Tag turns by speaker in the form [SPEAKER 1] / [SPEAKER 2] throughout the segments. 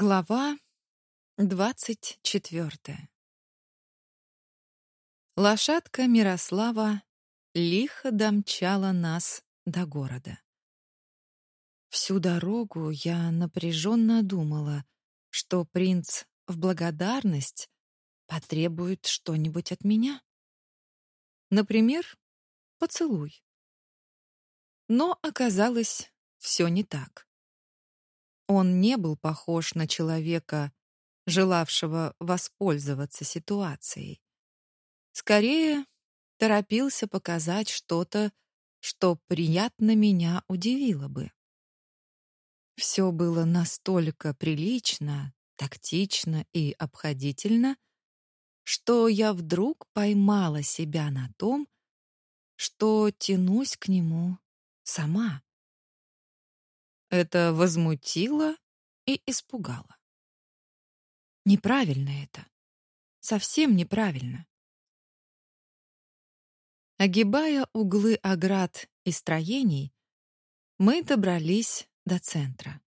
[SPEAKER 1] Глава двадцать четвертая. Лошадка Мирослава лихо домчала нас до города. Всю дорогу я напряженно думала, что принц в благодарность потребует что-нибудь от меня. Например, поцелуй. Но оказалось, все не так. Он не был похож на человека, желавшего воспользоваться ситуацией. Скорее, торопился показать что-то, что приятно меня удивило бы. Все было настолько прилично, тактично и обходительно, что я вдруг поймала себя на том, что тянусь к нему сама. Это возмутило и испугало. Неправильно это. Совсем неправильно. Огибая углы оград и строений, мы добрались до центра.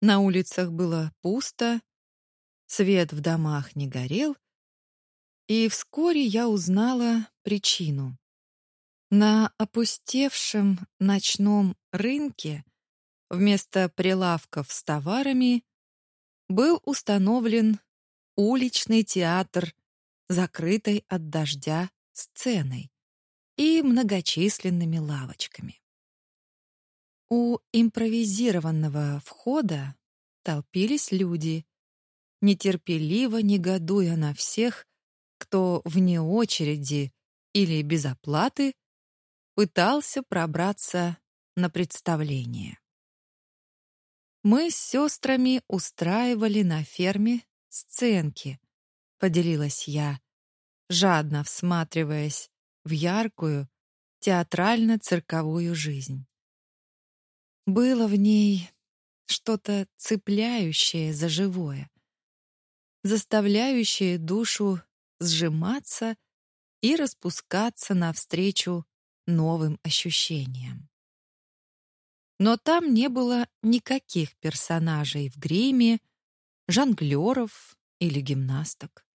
[SPEAKER 1] На улицах было пусто, свет в домах не горел, и вскоре я узнала причину. На опустевшем ночном рынке вместо прилавков с товарами был установлен уличный театр, закрытой от дождя сценой и многочисленными лавочками. У импровизированного входа толпились люди, нетерпеливо негодуя на всех, кто вне очереди или без оплаты пытался пробраться на представление. Мы с сестрами устраивали на ферме сценки, поделилась я, жадно всматриваясь в яркую театрально-цирковую жизнь. Было в ней что-то цепляющее за живое, заставляющее душу сжиматься и распускаться навстречу новым ощущениям. Но там не было никаких персонажей в гриме, жонглёров или гимнасток.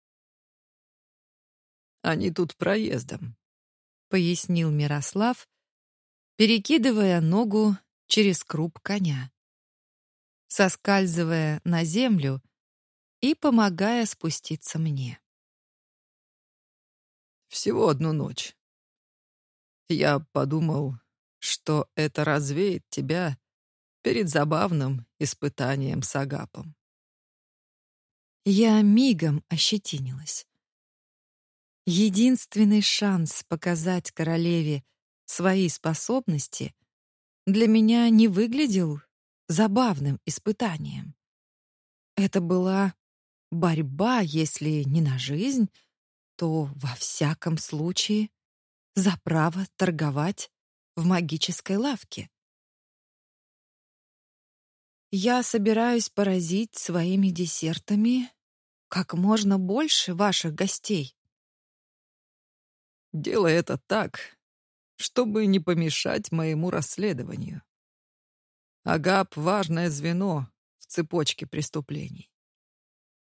[SPEAKER 2] «Они тут проездом», —
[SPEAKER 1] пояснил Мирослав, перекидывая ногу через круп коня, соскальзывая на землю и помогая спуститься мне.
[SPEAKER 2] «Всего одну ночь. Я подумал, что это развеет тебя перед забавным испытанием с Агапом.
[SPEAKER 1] Я мигом ощетинилась. Единственный шанс показать королеве свои способности для меня не выглядел забавным испытанием. Это была борьба, если не на жизнь, то во всяком случае за право торговать в магической лавке. Я собираюсь поразить своими десертами как можно больше ваших гостей.
[SPEAKER 2] Делай это так, чтобы не помешать моему расследованию. Агап — важное звено в цепочке преступлений.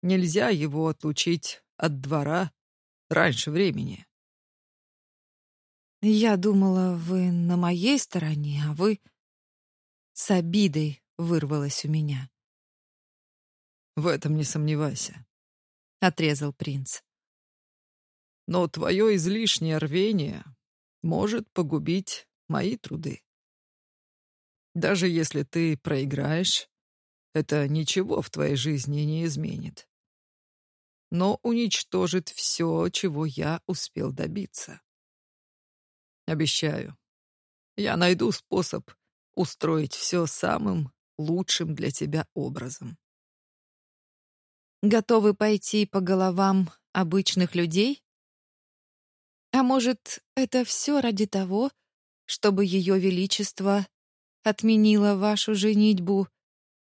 [SPEAKER 2] Нельзя его отлучить от двора раньше времени.
[SPEAKER 1] Я думала, вы на моей стороне, а вы с обидой вырвалось у меня.
[SPEAKER 2] В этом не сомневайся,
[SPEAKER 1] отрезал принц.
[SPEAKER 2] Но твое излишнее рвение может погубить мои труды. Даже если ты проиграешь, это ничего в твоей жизни не изменит. Но уничтожит все, чего я успел добиться. Обещаю. Я найду способ устроить все самым лучшим для тебя образом.
[SPEAKER 1] Готовы пойти по головам обычных людей? А может, это все ради того, чтобы ее величество отменило вашу женитьбу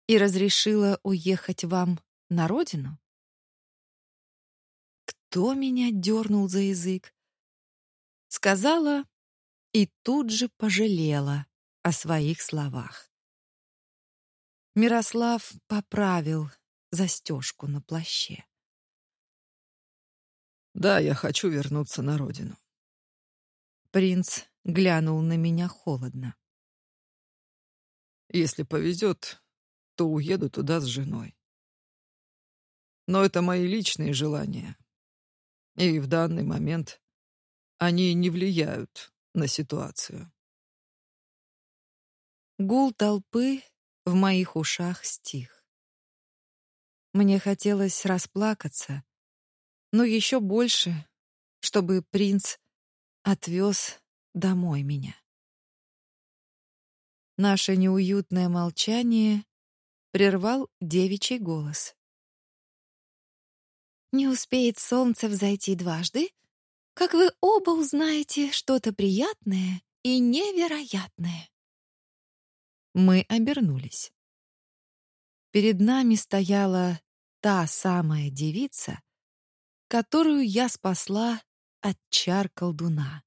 [SPEAKER 1] и разрешило уехать вам на родину? Кто меня дернул за язык? Сказала и тут же пожалела о своих словах. Мирослав поправил застежку на плаще.
[SPEAKER 2] Да, я хочу вернуться на родину.
[SPEAKER 1] Принц глянул на меня холодно.
[SPEAKER 2] Если повезет, то уеду туда с женой. Но это мои личные желания. И в данный момент они не влияют на ситуацию.
[SPEAKER 1] Гул толпы в моих ушах стих. Мне хотелось расплакаться, но еще больше, чтобы принц отвез домой меня. Наше неуютное молчание прервал девичий голос. Не успеет солнце взойти дважды, как вы оба узнаете что-то приятное и невероятное. Мы обернулись. Перед нами стояла та самая девица, которую я спасла от чар колдуна.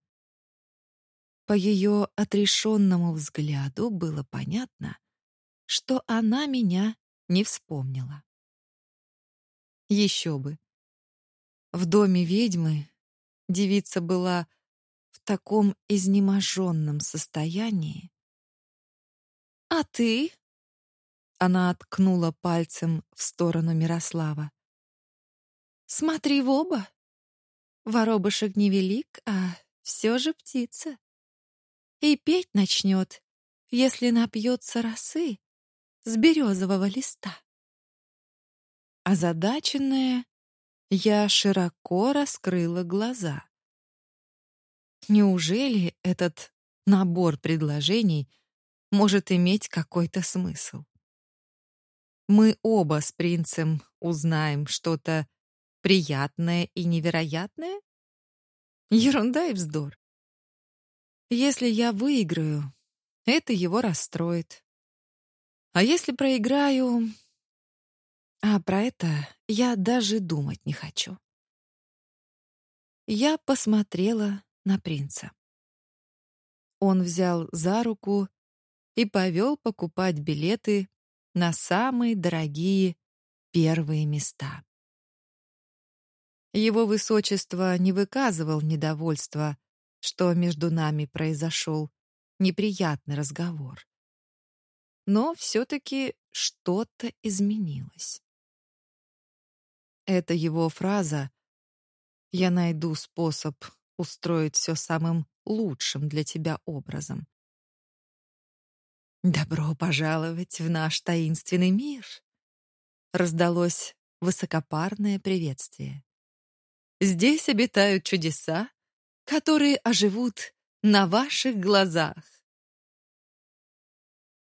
[SPEAKER 1] По ее отрешенному взгляду было понятно, что она меня не вспомнила. Еще бы. В доме ведьмы девица была в таком изнеможенном состоянии. «А ты?» Она ткнула пальцем в сторону Мирослава. «Смотри в оба. Воробушек невелик, а все же птица. И петь начнет, если напьется росы с березового листа». Озадаченная, я широко раскрыла глаза. Неужели этот набор предложений может иметь какой-то смысл? Мы оба с принцем узнаем что-то приятное и невероятное? Ерунда и вздор. Если я выиграю, это его расстроит. А если проиграю... А про это я даже думать не хочу. Я посмотрела на принца. Он взял за руку и повел покупать билеты на самые дорогие первые места. Его высочество не выказывал недовольства, что между нами произошел неприятный разговор. Но все-таки что-то изменилось. Это его фраза «Я найду способ устроить все самым лучшим для тебя образом». «Добро пожаловать в наш таинственный мир!» Раздалось высокопарное приветствие. Здесь обитают чудеса, которые оживут на ваших глазах.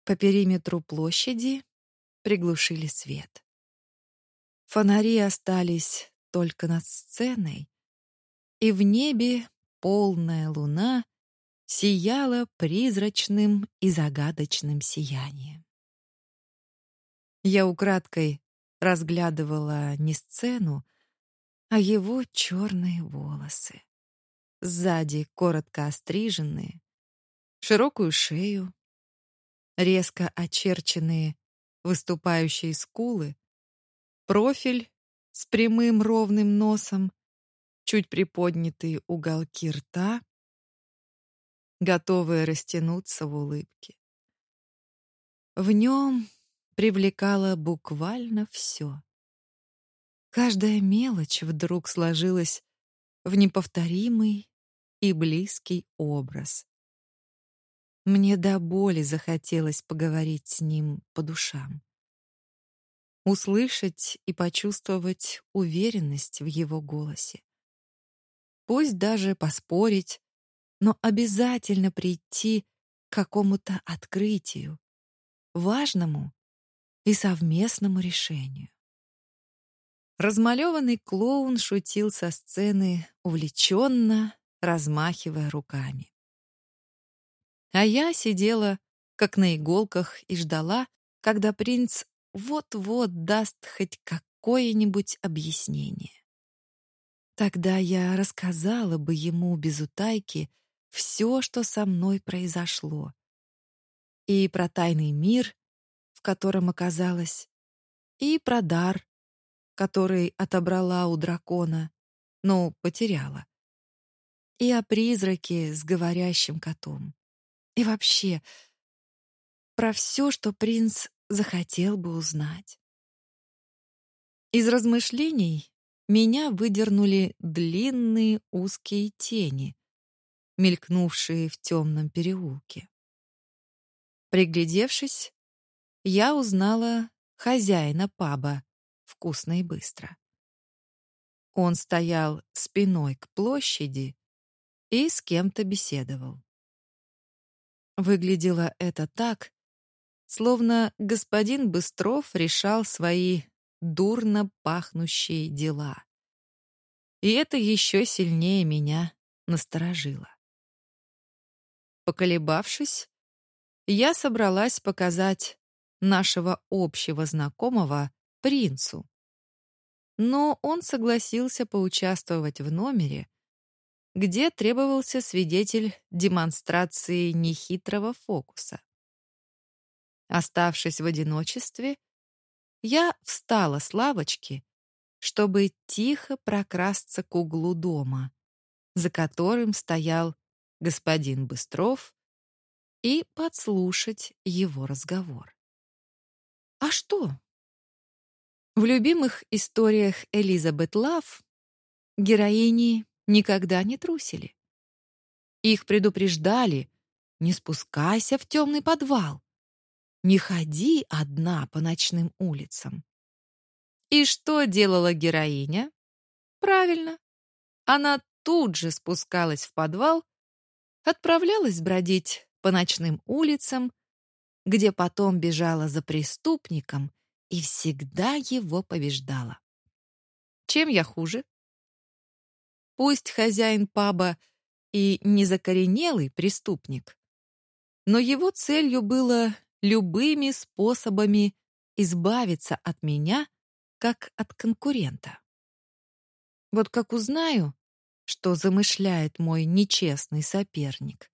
[SPEAKER 1] По периметру площади приглушили свет. Фонари остались только над сценой, и в небе полная луна сияла призрачным и загадочным сиянием. Я украдкой разглядывала не сцену, а его черные волосы. Сзади коротко остриженные, широкую шею, резко очерченные выступающие скулы, профиль с прямым ровным носом, чуть приподнятые уголки рта, готовые растянуться в улыбке. В нем привлекало буквально все. Каждая мелочь вдруг сложилась в неповторимый и близкий образ. Мне до боли захотелось поговорить с ним по душам. Услышать и почувствовать уверенность в его голосе. Пусть даже поспорить, но обязательно прийти к какому-то открытию, важному и совместному решению. Размалеванный клоун шутил со сцены увлеченно, размахивая руками. А я сидела, как на иголках, и ждала, когда принц вот-вот даст хоть какое-нибудь объяснение. Тогда я рассказала бы ему без утайки все, что со мной произошло. И про тайный мир, в котором оказалась, и про дар, который отобрала у дракона, но потеряла. И о призраке с говорящим котом. И вообще про все, что принц захотел бы узнать. Из размышлений меня выдернули длинные узкие тени, мелькнувшие в темном переулке. Приглядевшись, я узнала хозяина паба вкусно и быстро. Он стоял спиной к площади и с кем-то беседовал. Выглядело это так, словно господин Быстров решал свои дурно пахнущие дела. И это еще сильнее меня насторожило. Поколебавшись, я собралась показать нашего общего знакомого принцу. Но он согласился поучаствовать в номере, где требовался свидетель демонстрации нехитрого фокуса. Оставшись в одиночестве, я встала с лавочки, чтобы тихо прокрасться к углу дома, за которым стоял господин Быстров, и подслушать его разговор. А что? В любимых историях Элизабет Лав героини никогда не трусили. Их предупреждали: не спускайся в темный подвал, не ходи одна по ночным улицам. И что делала героиня? Правильно. Она тут же спускалась в подвал, отправлялась бродить по ночным улицам, где потом бежала за преступником и всегда его побеждала. Чем я хуже? Пусть хозяин паба и незакоренелый преступник, но его целью было любыми способами избавиться от меня, как от конкурента. Вот как узнаю, что замышляет мой нечестный соперник,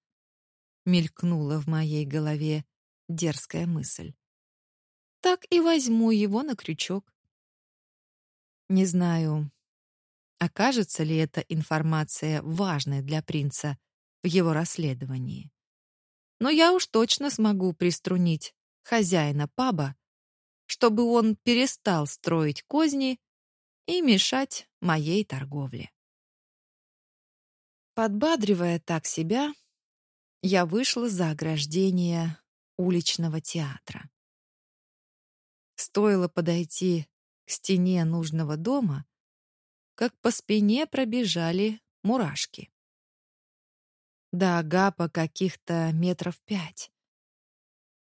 [SPEAKER 1] мелькнула в моей голове дерзкая мысль. Так и возьму его на крючок. Не знаю, окажется ли эта информация важной для принца в его расследовании. Но я уж точно смогу приструнить хозяина паба, чтобы он перестал строить козни и мешать моей торговле. Подбадривая так себя, я вышла за ограждение уличного театра. Стоило подойти к стене нужного дома, как по спине пробежали мурашки. До Агапа каких-то метров пять.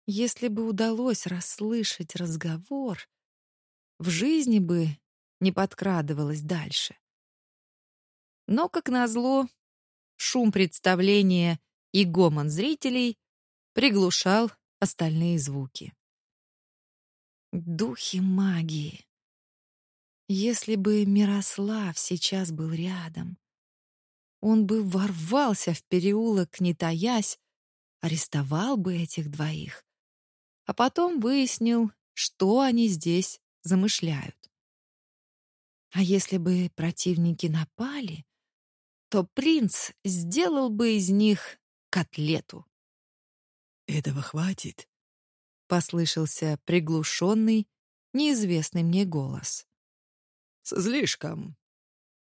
[SPEAKER 1] Если бы удалось расслышать разговор, в жизни бы не подкрадывалось дальше. Но, как назло, шум представления и гомон зрителей приглушал остальные звуки. Духи магии. Если бы Мирослав сейчас был рядом, он бы ворвался в переулок, не таясь, арестовал бы этих двоих, а потом выяснил, что они здесь замышляют. А если бы противники напали, то принц сделал бы из них котлету.
[SPEAKER 2] «Этого хватит?»
[SPEAKER 1] — послышался приглушенный, неизвестный мне голос.
[SPEAKER 2] «Слишком», —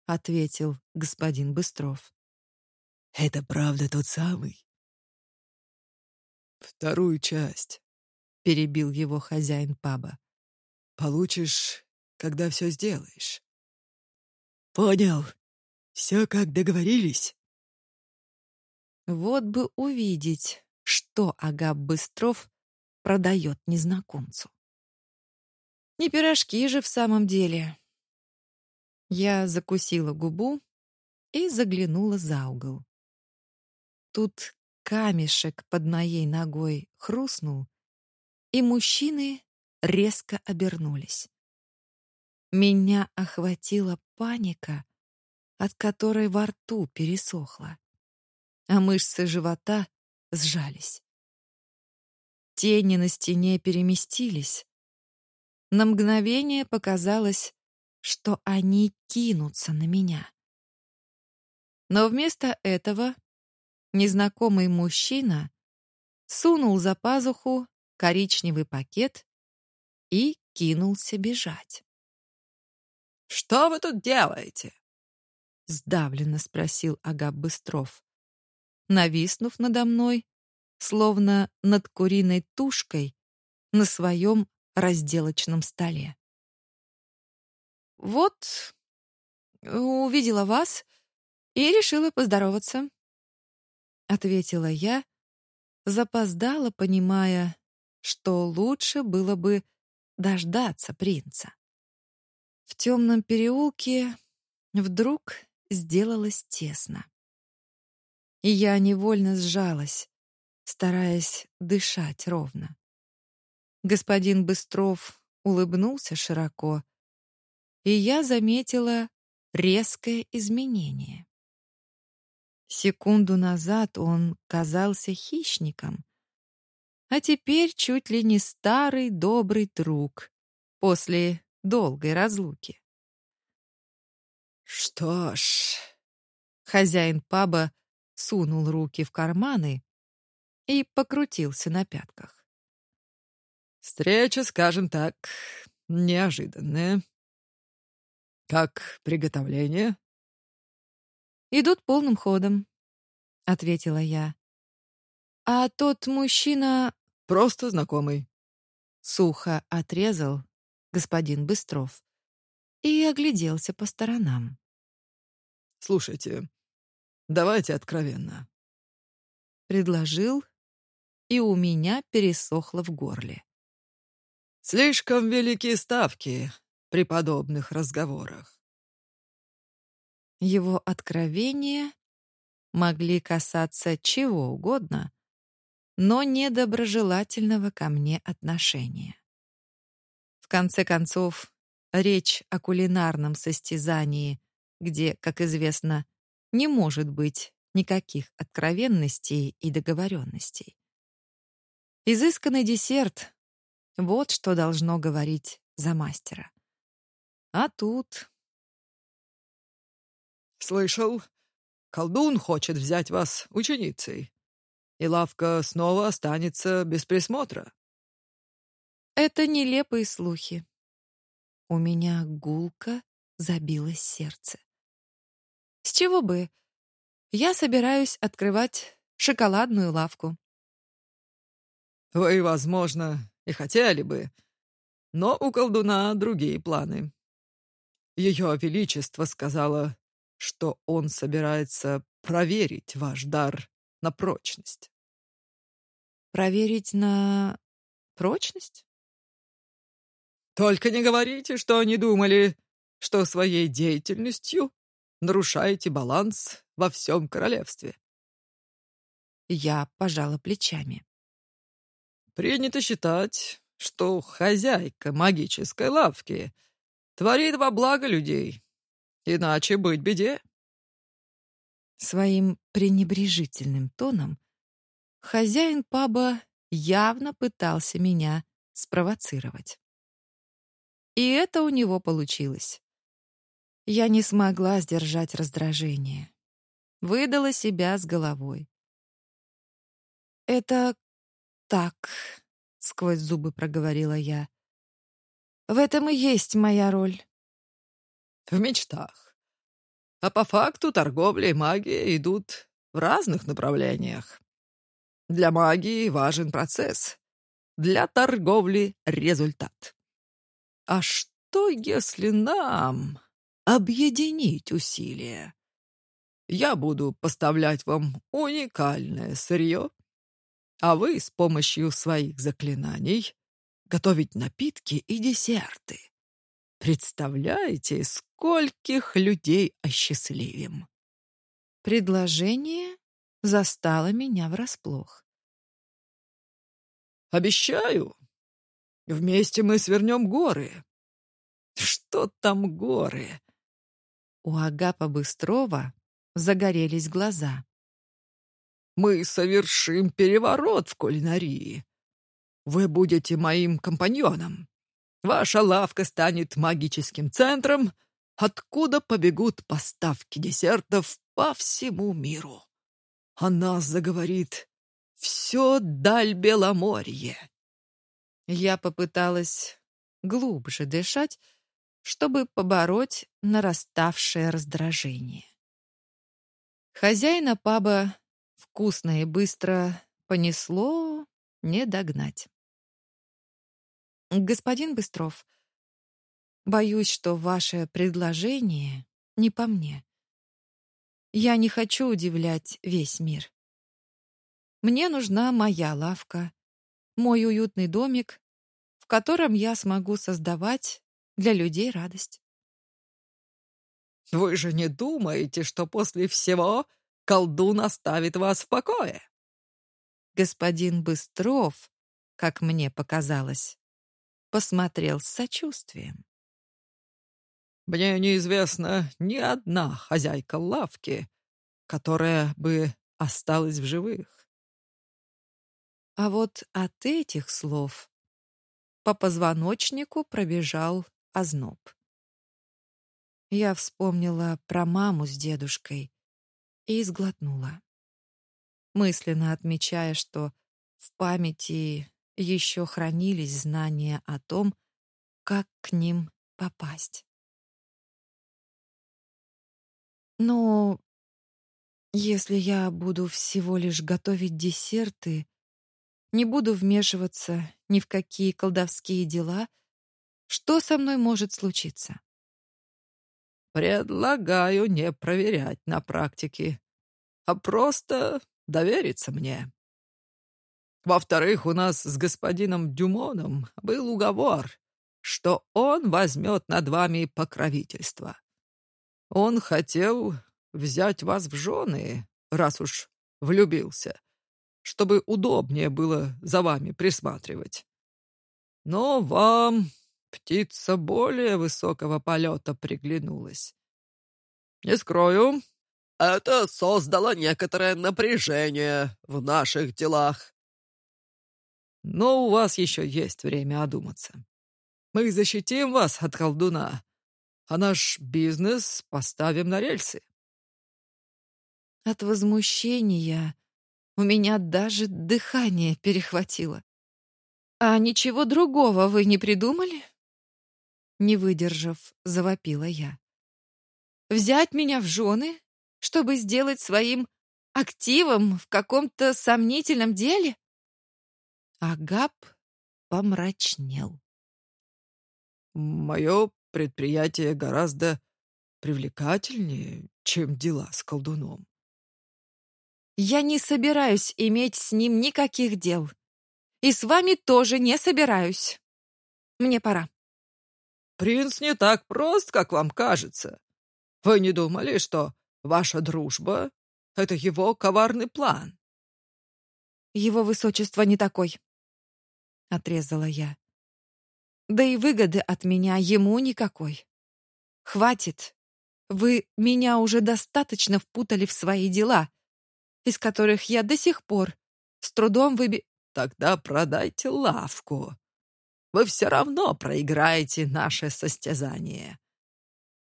[SPEAKER 1] ответил господин Быстров.
[SPEAKER 2] «Это правда тот самый?» «Вторую часть», — перебил его хозяин паба. «Получишь, когда все сделаешь». «Понял. Все как договорились».
[SPEAKER 1] Вот бы увидеть, что Агап Быстров продает незнакомцу. Не пирожки же в самом деле. Я закусила губу и заглянула за угол. Тут камешек под моей ногой хрустнул, и мужчины резко обернулись. Меня охватила паника, от которой во рту пересохло а мышцы живота сжались. Тени на стене переместились. На мгновение показалось, что они кинутся на меня. Но вместо этого незнакомый мужчина сунул за пазуху коричневый пакет и кинулся бежать.
[SPEAKER 2] «Что вы тут делаете?»
[SPEAKER 1] — сдавленно спросил Агап Быстров. Нависнув надо мной, словно над куриной тушкой на своем разделочном столе. «Вот, увидела вас и решила поздороваться», — ответила я, запоздала, понимая, что лучше было бы дождаться принца. В темном переулке вдруг сделалось тесно. И я невольно сжалась, стараясь дышать ровно. Господин Быстров улыбнулся широко, и я заметила резкое изменение. Секунду назад он казался хищником, а теперь чуть ли не старый добрый друг после долгой разлуки.
[SPEAKER 2] Что ж,
[SPEAKER 1] хозяин паба сунул руки в карманы и покрутился на пятках.
[SPEAKER 2] Встреча, скажем так, неожиданная. Как приготовление?
[SPEAKER 1] Идут полным ходом, ответила я. А тот мужчина
[SPEAKER 2] просто знакомый.
[SPEAKER 1] Сухо отрезал господин Быстров и огляделся по сторонам.
[SPEAKER 2] Слушайте, давайте откровенно.
[SPEAKER 1] Предложил, и у меня пересохло в горле.
[SPEAKER 2] Слишком велики ставки при подобных разговорах.
[SPEAKER 1] Его откровения могли касаться чего угодно, но недоброжелательного ко мне отношения. В конце концов, речь о кулинарном состязании, где, как известно, не может быть никаких откровенностей и договоренностей. Изысканный десерт — вот что должно говорить за мастера. А тут...
[SPEAKER 2] Слышал, колдун хочет взять вас ученицей, и лавка снова останется без присмотра.
[SPEAKER 1] Это нелепые слухи. У меня гулко забилось сердце. С чего бы? Я собираюсь открывать шоколадную лавку.
[SPEAKER 2] Вы, возможно, и хотели бы, но у колдуна другие планы. Ее Величество сказала, что он собирается проверить ваш дар на прочность.
[SPEAKER 1] Проверить на прочность?
[SPEAKER 2] Только не говорите, что они думали, что своей деятельностью нарушаете баланс во всем королевстве.
[SPEAKER 1] Я пожала плечами.
[SPEAKER 2] Принято считать, что хозяйка магической лавки творит во благо людей, иначе быть беде.
[SPEAKER 1] Своим пренебрежительным тоном хозяин паба явно пытался меня спровоцировать. И это у него получилось. Я не смогла сдержать раздражение. Выдала себя с головой. «Это так», — сквозь зубы проговорила я. «В этом и есть моя роль».
[SPEAKER 2] «В мечтах. А по факту торговля и магия идут в разных направлениях. Для магии важен процесс, для торговли — результат. А что, если нам объединить усилия? Я буду поставлять вам уникальное сырье, а вы с помощью своих заклинаний готовить напитки и десерты. Представляете, скольких людей осчастливим?
[SPEAKER 1] Предложение застало меня врасплох.
[SPEAKER 2] Обещаю, Вместе мы свернем горы. Что там горы?
[SPEAKER 1] У Агапа Быстрова загорелись глаза.
[SPEAKER 2] Мы совершим переворот в кулинарии. Вы будете моим компаньоном. Ваша лавка станет магическим центром, откуда побегут поставки десертов по всему миру. Она заговорит все даль Беломорье.
[SPEAKER 1] Я попыталась глубже дышать, чтобы побороть нараставшее раздражение. Хозяина паба вкусно и быстро понесло не догнать. Господин Быстров, боюсь, что ваше предложение не по мне. Я не хочу удивлять весь мир. Мне нужна моя лавка, мой уютный домик, в котором я смогу создавать для людей радость.
[SPEAKER 2] Вы же не думаете, что после всего колдун оставит вас в покое?
[SPEAKER 1] Господин Быстров, как мне показалось, посмотрел с сочувствием.
[SPEAKER 2] Мне неизвестна ни одна хозяйка лавки, которая бы осталась в живых.
[SPEAKER 1] А вот от этих слов по позвоночнику пробежал озноб. Я вспомнила про маму с дедушкой и сглотнула, мысленно отмечая, что в памяти еще хранились знания о том, как к ним попасть. Но если я буду всего лишь готовить десерты, не буду вмешиваться ни в какие колдовские дела, что со мной может случиться?
[SPEAKER 2] Предлагаю не проверять на практике, а просто довериться мне. Во-вторых, у нас с господином Дюмоном был уговор, что он возьмет над вами покровительство. Он хотел взять вас в жены, раз уж влюбился, чтобы удобнее было за вами присматривать. Но вам птица более высокого полета приглянулась. Не скрою, это создало некоторое напряжение в наших делах. Но у вас еще есть время одуматься. Мы защитим вас от колдуна, а наш бизнес поставим на рельсы.
[SPEAKER 1] От возмущения у меня даже дыхание перехватило. А ничего другого вы не придумали? Не выдержав, завопила я. Взять меня в жены, чтобы сделать своим активом в каком-то сомнительном деле? Агап помрачнел.
[SPEAKER 2] Мое предприятие гораздо привлекательнее, чем дела с колдуном.
[SPEAKER 1] Я не собираюсь иметь с ним никаких дел. И с вами тоже не собираюсь. Мне пора.
[SPEAKER 2] Принц не так прост, как вам кажется. Вы не думали, что ваша дружба — это его коварный план?
[SPEAKER 1] Его высочество не такой. — отрезала я. «Да и выгоды от меня ему никакой. Хватит. Вы меня уже достаточно впутали в свои дела, из которых я до сих пор с трудом выби...»
[SPEAKER 2] «Тогда продайте лавку. Вы все равно проиграете наше состязание.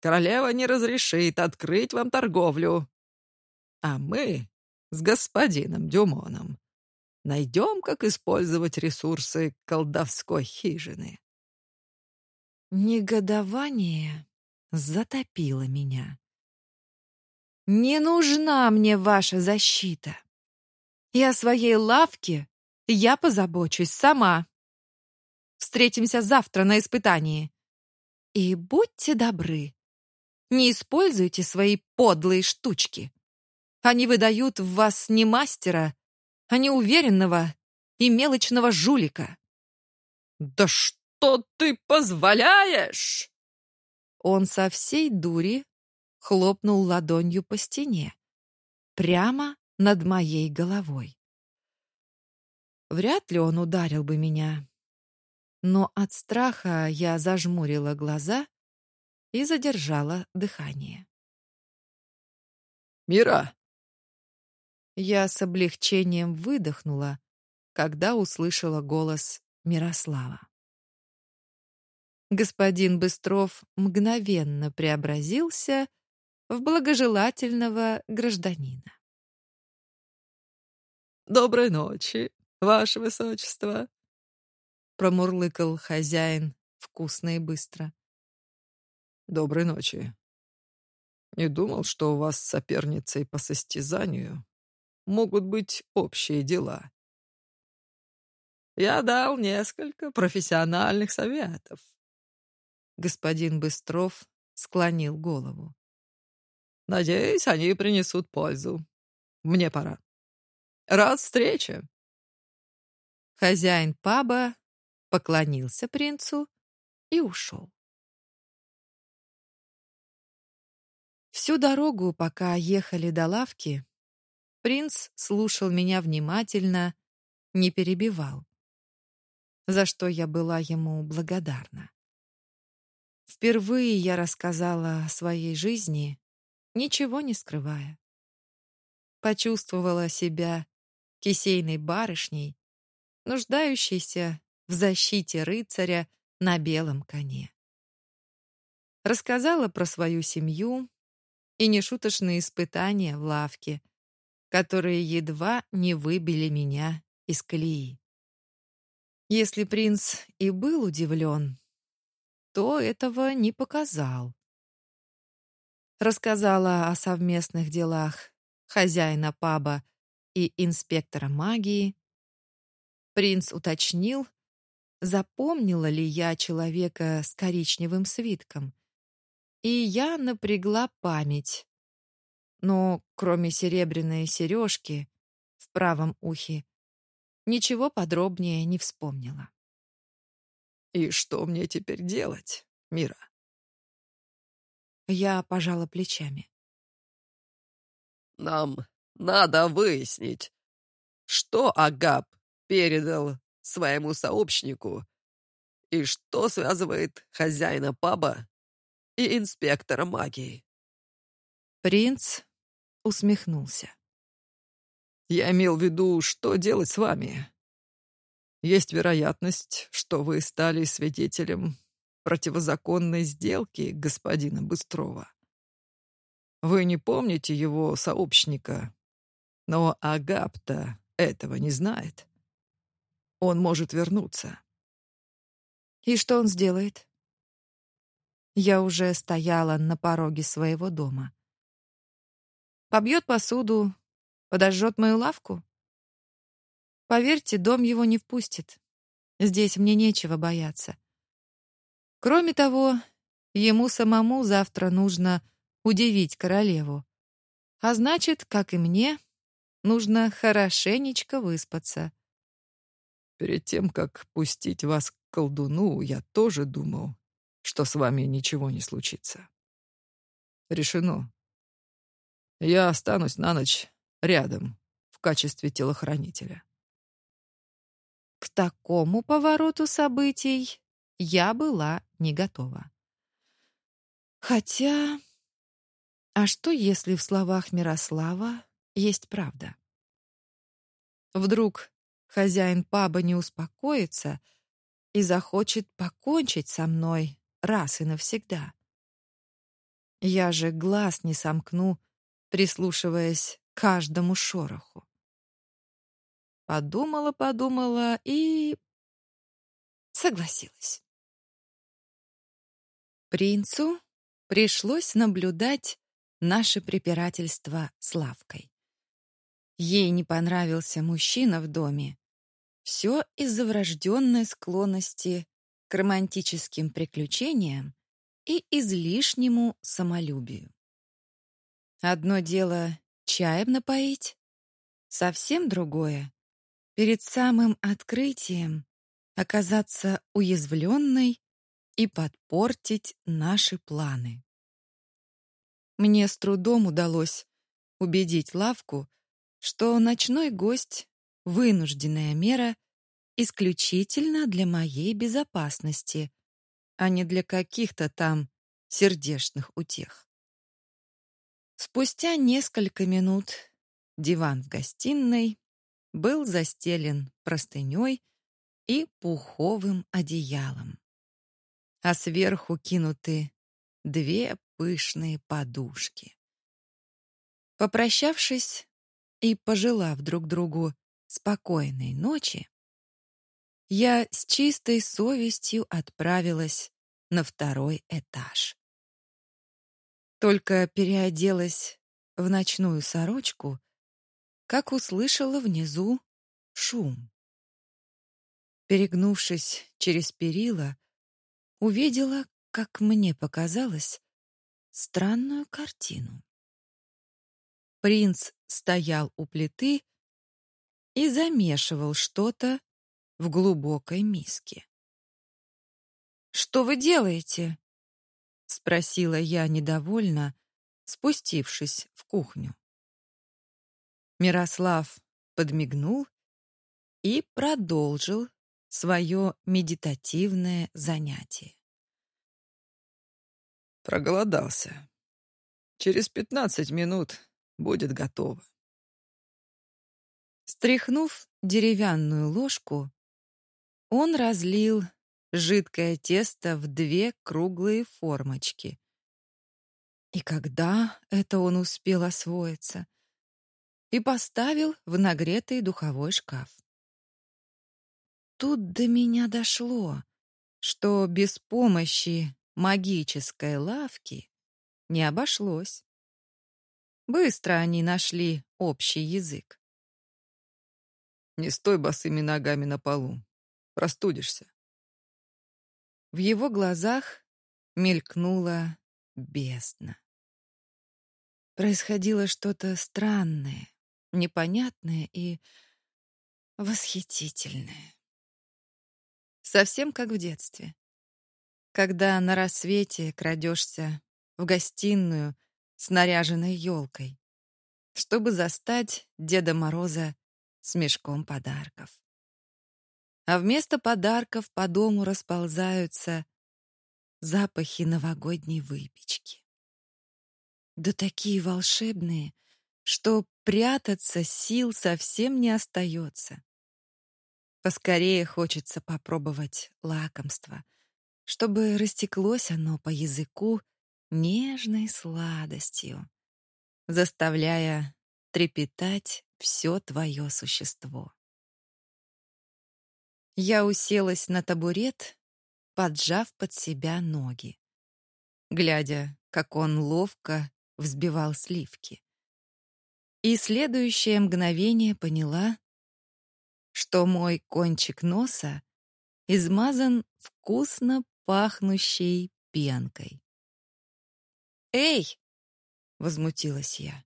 [SPEAKER 2] Королева не разрешит открыть вам торговлю. А мы с господином Дюмоном Найдем, как использовать ресурсы колдовской хижины.
[SPEAKER 1] Негодование затопило меня. Не нужна мне ваша защита. О своей лавке я позабочусь сама. Встретимся завтра на испытании. И будьте добры, не используйте свои подлые штучки. Они выдают в вас не мастера, а не уверенного и мелочного жулика.
[SPEAKER 2] «Да что ты позволяешь?»
[SPEAKER 1] Он со всей дури хлопнул ладонью по стене, прямо над моей головой. Вряд ли он ударил бы меня, но от страха я зажмурила глаза и задержала дыхание.
[SPEAKER 2] «Мира,
[SPEAKER 1] я с облегчением выдохнула, когда услышала голос Мирослава. Господин Быстров мгновенно преобразился в благожелательного гражданина.
[SPEAKER 2] «Доброй ночи, ваше высочество!» промурлыкал хозяин вкусно и быстро. «Доброй ночи. Не думал, что у вас с соперницей по состязанию могут быть общие дела. Я дал несколько профессиональных советов. Господин Быстров склонил голову. Надеюсь, они принесут пользу. Мне пора. Рад встрече.
[SPEAKER 1] Хозяин паба поклонился принцу и ушел. Всю дорогу, пока ехали до лавки, принц слушал меня внимательно, не перебивал, за что я была ему благодарна. Впервые я рассказала о своей жизни, ничего не скрывая. Почувствовала себя кисейной барышней, нуждающейся в защите рыцаря на белом коне. Рассказала про свою семью и нешуточные испытания в лавке, которые едва не выбили меня из колеи. Если принц и был удивлен, то этого не показал. Рассказала о совместных делах хозяина паба и инспектора магии. Принц уточнил, запомнила ли я человека с коричневым свитком. И я напрягла память. Но кроме серебряной сережки в правом ухе, ничего подробнее не вспомнила.
[SPEAKER 2] «И что мне теперь делать, Мира?»
[SPEAKER 1] Я пожала плечами.
[SPEAKER 2] «Нам надо выяснить, что Агап передал своему сообщнику и что связывает хозяина паба и инспектора магии.
[SPEAKER 1] Принц усмехнулся.
[SPEAKER 2] Я имел в виду, что делать с вами. Есть вероятность, что вы стали свидетелем противозаконной сделки господина Быстрова. Вы не помните его сообщника, но Агапта этого не знает. Он может вернуться.
[SPEAKER 1] И что он сделает? Я уже стояла на пороге своего дома. Побьет посуду, подожжет мою лавку? Поверьте, дом его не впустит. Здесь мне нечего бояться. Кроме того, ему самому завтра нужно удивить королеву. А значит, как и мне, нужно хорошенечко выспаться.
[SPEAKER 2] Перед тем, как пустить вас к колдуну, я тоже думал, что с вами ничего не случится. Решено. Я останусь на ночь рядом в качестве телохранителя.
[SPEAKER 1] К такому повороту событий я была не готова. Хотя... А что, если в словах Мирослава есть правда? Вдруг хозяин паба не успокоится и захочет покончить со мной раз и навсегда. Я же глаз не сомкну, прислушиваясь к каждому шороху. Подумала, подумала и согласилась. Принцу пришлось наблюдать наше препирательство с Лавкой. Ей не понравился мужчина в доме, все из-за врожденной склонности к романтическим приключениям и излишнему самолюбию. Одно дело чаем напоить, совсем другое — перед самым открытием оказаться уязвленной и подпортить наши планы. Мне с трудом удалось убедить Лавку, что ночной гость вынужденная мера исключительно для моей безопасности, а не для каких-то там сердечных утех. Спустя несколько минут диван в гостиной был застелен простыней, и пуховым одеялом. А сверху кинуты две пышные подушки. Попрощавшись и пожелав друг другу спокойной ночи, я с чистой совестью отправилась на второй этаж. Только переоделась в ночную сорочку, как услышала внизу шум. Перегнувшись через перила, увидела, как мне показалось, странную картину. Принц стоял у плиты и замешивал что-то в глубокой миске. «Что вы делаете?» — спросила я недовольно, спустившись в кухню. Мирослав подмигнул и продолжил свое медитативное занятие.
[SPEAKER 2] Проголодался. Через пятнадцать минут будет готово.
[SPEAKER 1] Стряхнув деревянную ложку, он разлил жидкое тесто в две круглые формочки. И когда это он успел освоиться? И поставил в нагретый духовой шкаф. Тут до меня дошло, что без помощи магической лавки не обошлось. Быстро они нашли общий язык.
[SPEAKER 2] Не стой босыми ногами на полу. Простудишься.
[SPEAKER 1] В его глазах мелькнула бездна. Происходило что-то странное, непонятное и восхитительное. Совсем как в детстве. Когда на рассвете крадешься в гостиную с наряженной елкой, чтобы застать Деда Мороза с мешком подарков. А вместо подарков по дому расползаются запахи новогодней выпечки. Да такие волшебные, что прятаться сил совсем не остается. Поскорее хочется попробовать лакомство, чтобы растеклось оно по языку нежной сладостью, заставляя трепетать все твое существо. Я уселась на табурет, поджав под себя ноги, глядя, как он ловко взбивал сливки. И следующее мгновение поняла, что мой кончик носа измазан вкусно пахнущей пенкой. «Эй!» — возмутилась я.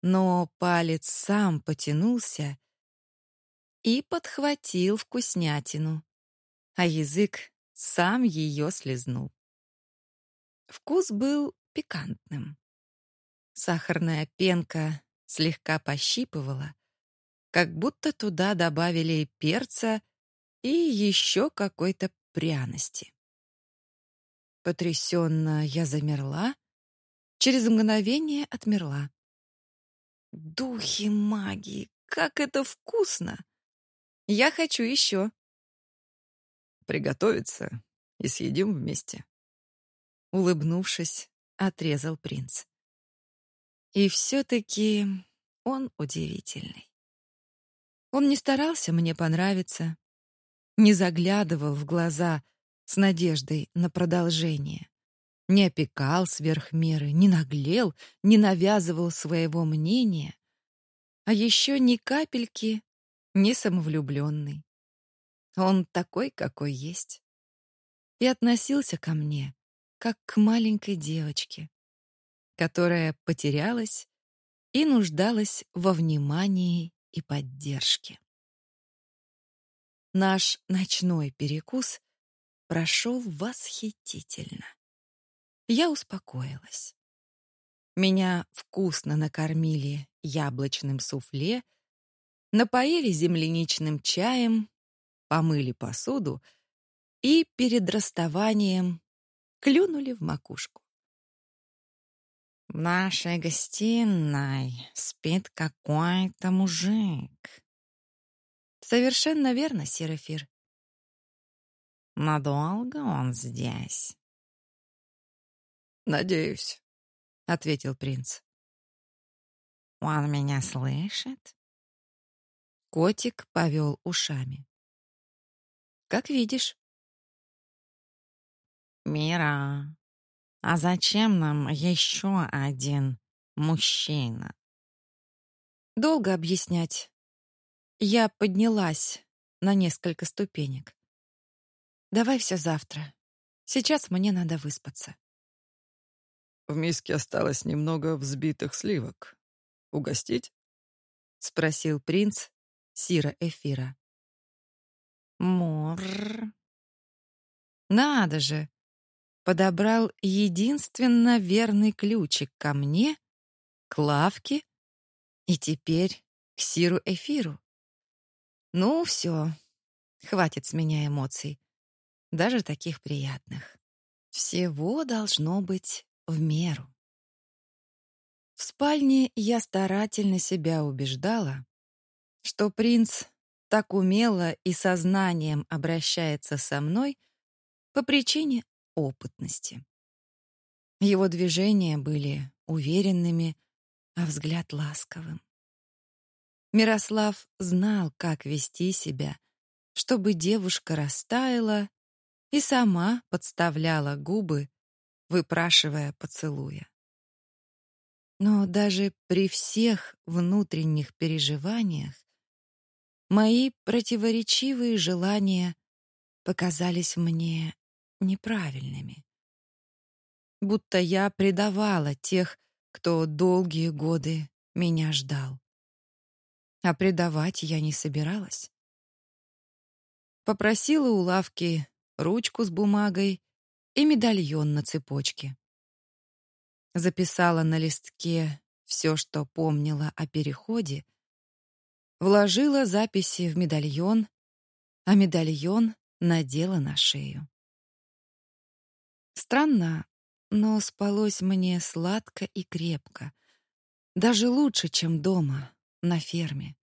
[SPEAKER 1] Но палец сам потянулся и подхватил вкуснятину, а язык сам ее слезнул. Вкус был пикантным. Сахарная пенка слегка пощипывала, как будто туда добавили перца и еще какой-то пряности. Потрясенно я замерла, через мгновение отмерла. Духи магии, как это вкусно! Я хочу еще.
[SPEAKER 2] Приготовиться и съедим вместе.
[SPEAKER 1] Улыбнувшись, отрезал принц. И все-таки он удивительный. Он не старался мне понравиться, не заглядывал в глаза с надеждой на продолжение, не опекал сверх меры, не наглел, не навязывал своего мнения, а еще ни капельки не самовлюбленный. Он такой, какой есть. И относился ко мне, как к маленькой девочке, которая потерялась и нуждалась во внимании и поддержке. Наш ночной перекус прошел восхитительно. Я успокоилась. Меня вкусно накормили яблочным суфле, напоили земляничным чаем, помыли посуду и перед расставанием клюнули в макушку. В нашей гостиной спит какой-то мужик. Совершенно верно, Серафир.
[SPEAKER 3] Надолго он здесь?
[SPEAKER 2] Надеюсь,
[SPEAKER 1] ответил принц.
[SPEAKER 3] Он меня слышит?
[SPEAKER 1] Котик повел ушами. Как видишь.
[SPEAKER 3] Мира, а зачем нам еще один мужчина?
[SPEAKER 1] Долго объяснять. Я поднялась на несколько ступенек. Давай все завтра. Сейчас мне надо выспаться.
[SPEAKER 2] В миске осталось немного взбитых сливок. Угостить?
[SPEAKER 1] спросил принц Сира Эфира.
[SPEAKER 3] Мур.
[SPEAKER 1] Надо же. Подобрал единственно верный ключик ко мне, к лавке и теперь к Сиру Эфиру. Ну, все. Хватит с меня эмоций. Даже таких приятных. Всего должно быть в меру. В спальне я старательно себя убеждала, что принц так умело и сознанием обращается со мной по причине опытности. Его движения были уверенными, а взгляд ласковым. Мирослав знал, как вести себя, чтобы девушка растаяла и сама подставляла губы, выпрашивая поцелуя. Но даже при всех внутренних переживаниях мои противоречивые желания показались мне неправильными. Будто я предавала тех, кто долгие годы меня ждал а предавать я не собиралась. Попросила у лавки ручку с бумагой и медальон на цепочке. Записала на листке все, что помнила о переходе, вложила записи в медальон, а медальон надела на шею. Странно, но спалось мне сладко и крепко, даже лучше, чем дома, на ферме.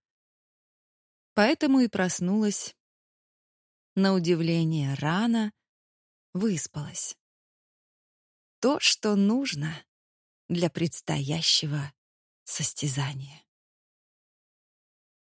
[SPEAKER 1] Поэтому и проснулась. На удивление рано выспалась. То, что нужно для предстоящего состязания.